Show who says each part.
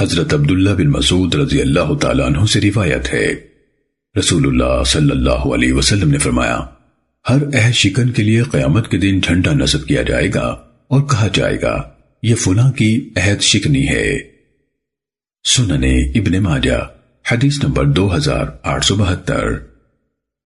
Speaker 1: حضرت عبداللہ بن مسعود رضی اللہ تعالیٰ عنہ سے روایت ہے۔ رسول اللہ صلی اللہ علیہ وسلم نے فرمایا، ہر اہ شکن کے لیے قیامت کے دن ٹھنڈا نصب کیا جائے گا اور کہا جائے گا، یہ فلاں کی عہد شکنی ہے۔ سننے ابن ماجہ، حدیث نمبر دو ہزار آٹھ سو بہتر۔